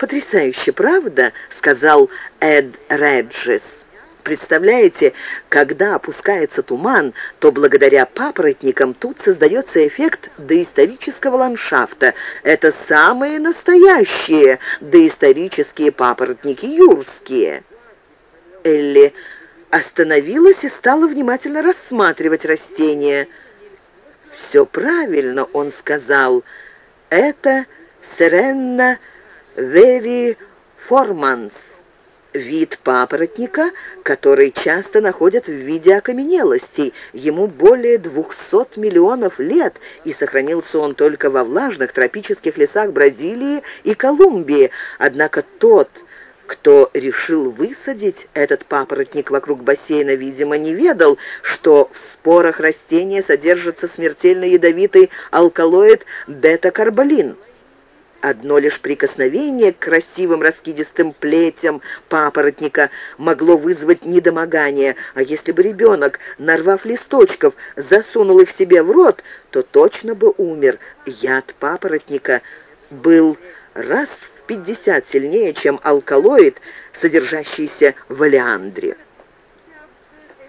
«Потрясающе, правда?» — сказал Эд Реджис. Представляете, когда опускается туман, то благодаря папоротникам тут создается эффект доисторического ландшафта. Это самые настоящие доисторические папоротники юрские. Элли остановилась и стала внимательно рассматривать растения. «Все правильно», — он сказал, — «это Серенна Вери Форманс» вид папоротника, который часто находят в виде окаменелостей. Ему более 200 миллионов лет, и сохранился он только во влажных тропических лесах Бразилии и Колумбии. Однако тот, кто решил высадить этот папоротник вокруг бассейна, видимо, не ведал, что в спорах растения содержится смертельно ядовитый алкалоид бета-карболин. Одно лишь прикосновение к красивым раскидистым плетям папоротника могло вызвать недомогание, а если бы ребенок, нарвав листочков, засунул их себе в рот, то точно бы умер. Яд папоротника был раз в пятьдесят сильнее, чем алкалоид, содержащийся в олеандре.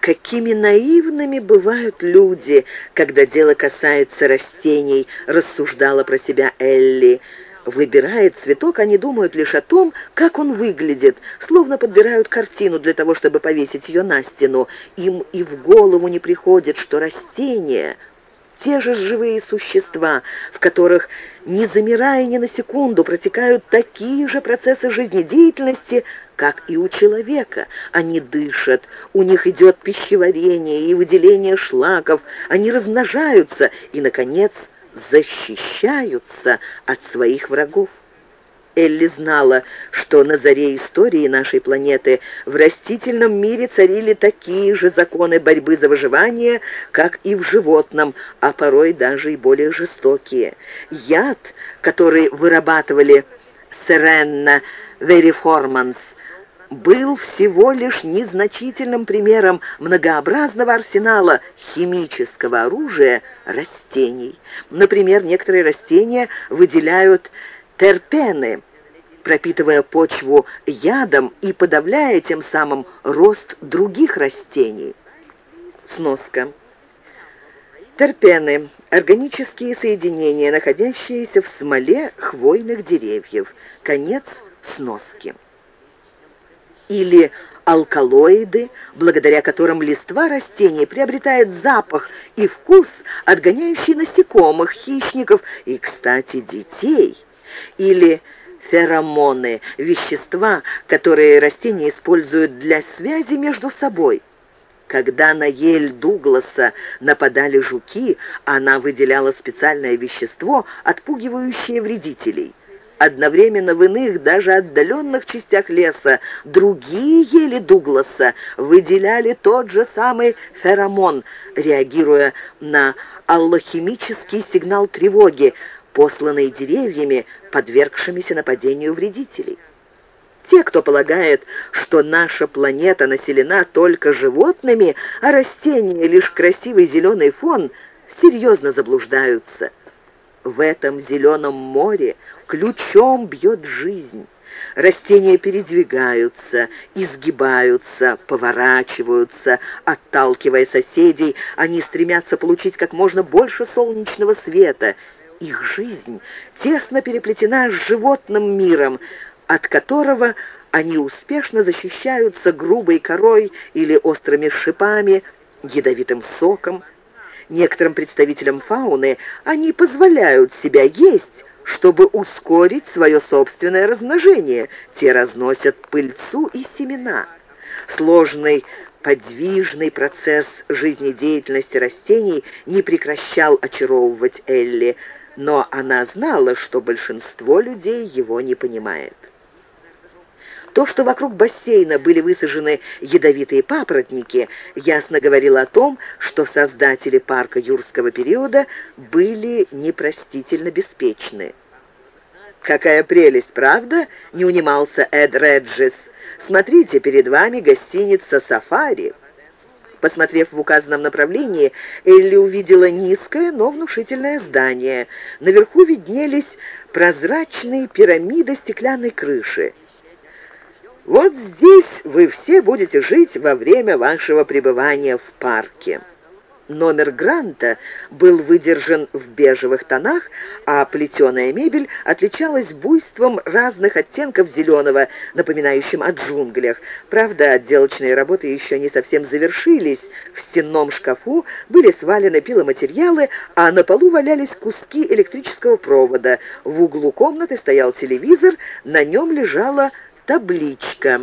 «Какими наивными бывают люди, когда дело касается растений», — рассуждала про себя Элли, — Выбирая цветок, они думают лишь о том, как он выглядит, словно подбирают картину для того, чтобы повесить ее на стену. Им и в голову не приходит, что растения — те же живые существа, в которых, не замирая ни на секунду, протекают такие же процессы жизнедеятельности, как и у человека. Они дышат, у них идет пищеварение и выделение шлаков, они размножаются и, наконец, защищаются от своих врагов. Элли знала, что на заре истории нашей планеты в растительном мире царили такие же законы борьбы за выживание, как и в животном, а порой даже и более жестокие. Яд, который вырабатывали Серенна Вериформанс, был всего лишь незначительным примером многообразного арсенала химического оружия растений. Например, некоторые растения выделяют терпены, пропитывая почву ядом и подавляя тем самым рост других растений. Сноска. Терпены – органические соединения, находящиеся в смоле хвойных деревьев. Конец сноски или алкалоиды, благодаря которым листва растений приобретает запах и вкус, отгоняющий насекомых, хищников и, кстати, детей, или феромоны, вещества, которые растения используют для связи между собой. Когда на ель Дугласа нападали жуки, она выделяла специальное вещество, отпугивающее вредителей. Одновременно в иных, даже отдаленных частях леса, другие ели Дугласа выделяли тот же самый феромон, реагируя на аллохимический сигнал тревоги, посланный деревьями, подвергшимися нападению вредителей. Те, кто полагает, что наша планета населена только животными, а растения — лишь красивый зеленый фон, серьезно заблуждаются. В этом зеленом море ключом бьет жизнь. Растения передвигаются, изгибаются, поворачиваются, отталкивая соседей, они стремятся получить как можно больше солнечного света. Их жизнь тесно переплетена с животным миром, от которого они успешно защищаются грубой корой или острыми шипами, ядовитым соком, Некоторым представителям фауны они позволяют себя есть, чтобы ускорить свое собственное размножение. Те разносят пыльцу и семена. Сложный подвижный процесс жизнедеятельности растений не прекращал очаровывать Элли, но она знала, что большинство людей его не понимает. То, что вокруг бассейна были высажены ядовитые папоротники, ясно говорило о том, что создатели парка юрского периода были непростительно беспечны. «Какая прелесть, правда?» — не унимался Эд Реджис. «Смотрите, перед вами гостиница «Сафари». Посмотрев в указанном направлении, Элли увидела низкое, но внушительное здание. Наверху виднелись прозрачные пирамиды стеклянной крыши. Вот здесь вы все будете жить во время вашего пребывания в парке. Номер Гранта был выдержан в бежевых тонах, а плетеная мебель отличалась буйством разных оттенков зеленого, напоминающим о джунглях. Правда, отделочные работы еще не совсем завершились. В стенном шкафу были свалены пиломатериалы, а на полу валялись куски электрического провода. В углу комнаты стоял телевизор, на нем лежала табличка.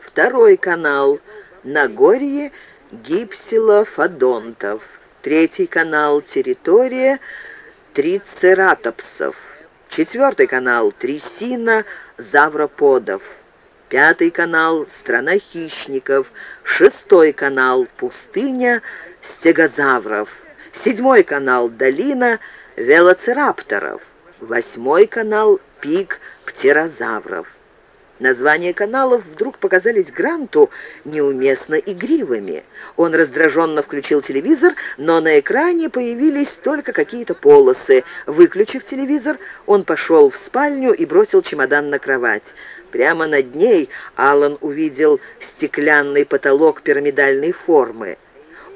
Второй канал. Нагорье гипсилофодонтов. Третий канал «Территория трицератопсов». Четвертый канал «Трясина завроподов». Пятый канал «Страна хищников». Шестой канал «Пустыня стегозавров». Седьмой канал «Долина велоцирапторов». Восьмой канал «Пик птерозавров». Названия каналов вдруг показались Гранту неуместно игривыми. Он раздраженно включил телевизор, но на экране появились только какие-то полосы. Выключив телевизор, он пошел в спальню и бросил чемодан на кровать. Прямо над ней Алан увидел стеклянный потолок пирамидальной формы.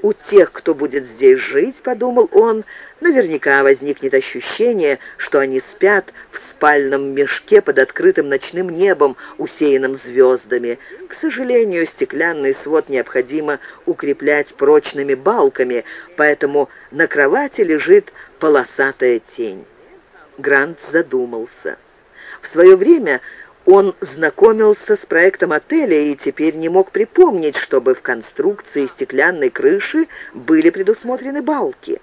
«У тех, кто будет здесь жить, — подумал он, — наверняка возникнет ощущение, что они спят в спальном мешке под открытым ночным небом, усеянным звездами. К сожалению, стеклянный свод необходимо укреплять прочными балками, поэтому на кровати лежит полосатая тень». Грант задумался. В свое время он знакомился с проектом отеля и теперь не мог припомнить, чтобы в конструкции стеклянной крыши были предусмотрены балки.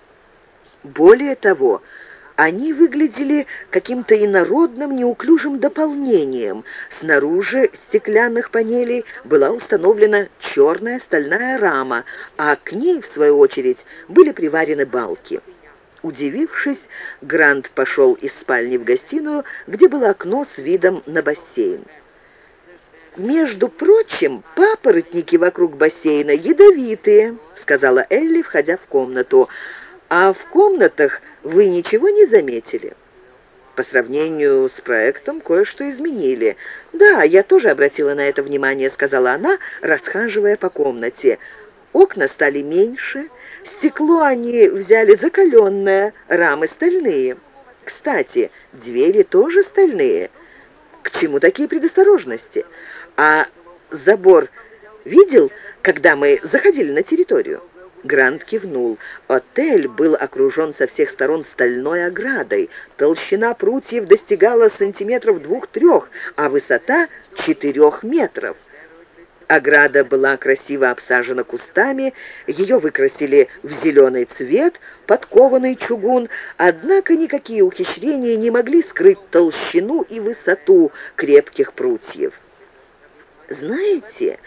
Более того, они выглядели каким-то инородным, неуклюжим дополнением. Снаружи стеклянных панелей была установлена черная стальная рама, а к ней, в свою очередь, были приварены балки. Удивившись, Грант пошел из спальни в гостиную, где было окно с видом на бассейн. «Между прочим, папоротники вокруг бассейна ядовитые», — сказала Элли, входя в комнату. «А в комнатах вы ничего не заметили?» По сравнению с проектом кое-что изменили. «Да, я тоже обратила на это внимание», — сказала она, расхаживая по комнате. «Окна стали меньше, Стекло они взяли закаленное, рамы стальные. Кстати, двери тоже стальные. К чему такие предосторожности? А забор видел, когда мы заходили на территорию? Грант кивнул. Отель был окружен со всех сторон стальной оградой. Толщина прутьев достигала сантиметров двух-трех, а высота четырех метров. Ограда была красиво обсажена кустами, ее выкрасили в зеленый цвет, подкованный чугун, однако никакие ухищрения не могли скрыть толщину и высоту крепких прутьев. «Знаете,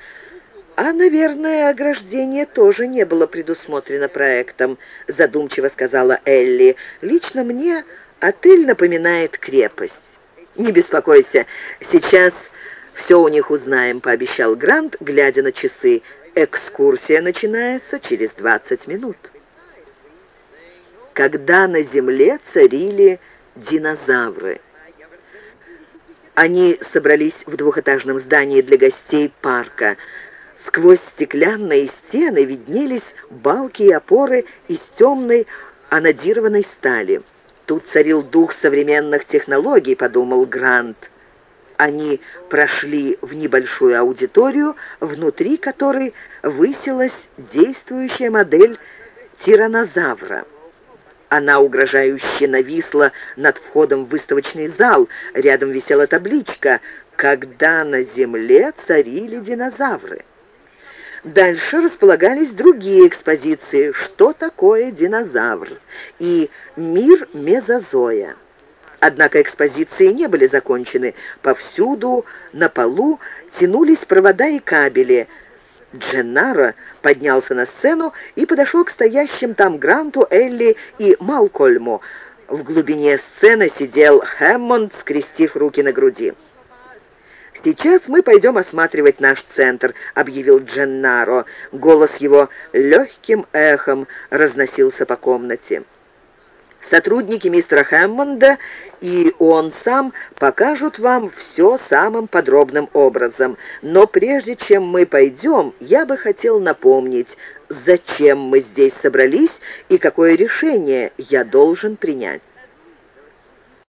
а, наверное, ограждение тоже не было предусмотрено проектом», задумчиво сказала Элли. «Лично мне отель напоминает крепость». «Не беспокойся, сейчас...» «Все у них узнаем», — пообещал Грант, глядя на часы. «Экскурсия начинается через 20 минут». Когда на Земле царили динозавры. Они собрались в двухэтажном здании для гостей парка. Сквозь стеклянные стены виднелись балки и опоры из темной анодированной стали. Тут царил дух современных технологий, подумал Грант. Они прошли в небольшую аудиторию, внутри которой высилась действующая модель тиранозавра. Она угрожающе нависла над входом в выставочный зал. Рядом висела табличка «Когда на Земле царили динозавры». Дальше располагались другие экспозиции «Что такое динозавр?» и «Мир мезозоя». Однако экспозиции не были закончены. Повсюду на полу тянулись провода и кабели. Дженнаро поднялся на сцену и подошел к стоящим там Гранту, Элли и Малкольму. В глубине сцены сидел Хэммонд, скрестив руки на груди. «Сейчас мы пойдем осматривать наш центр», — объявил Дженнаро. Голос его легким эхом разносился по комнате. Сотрудники мистера Хэммонда и он сам покажут вам все самым подробным образом. Но прежде чем мы пойдем, я бы хотел напомнить, зачем мы здесь собрались и какое решение я должен принять.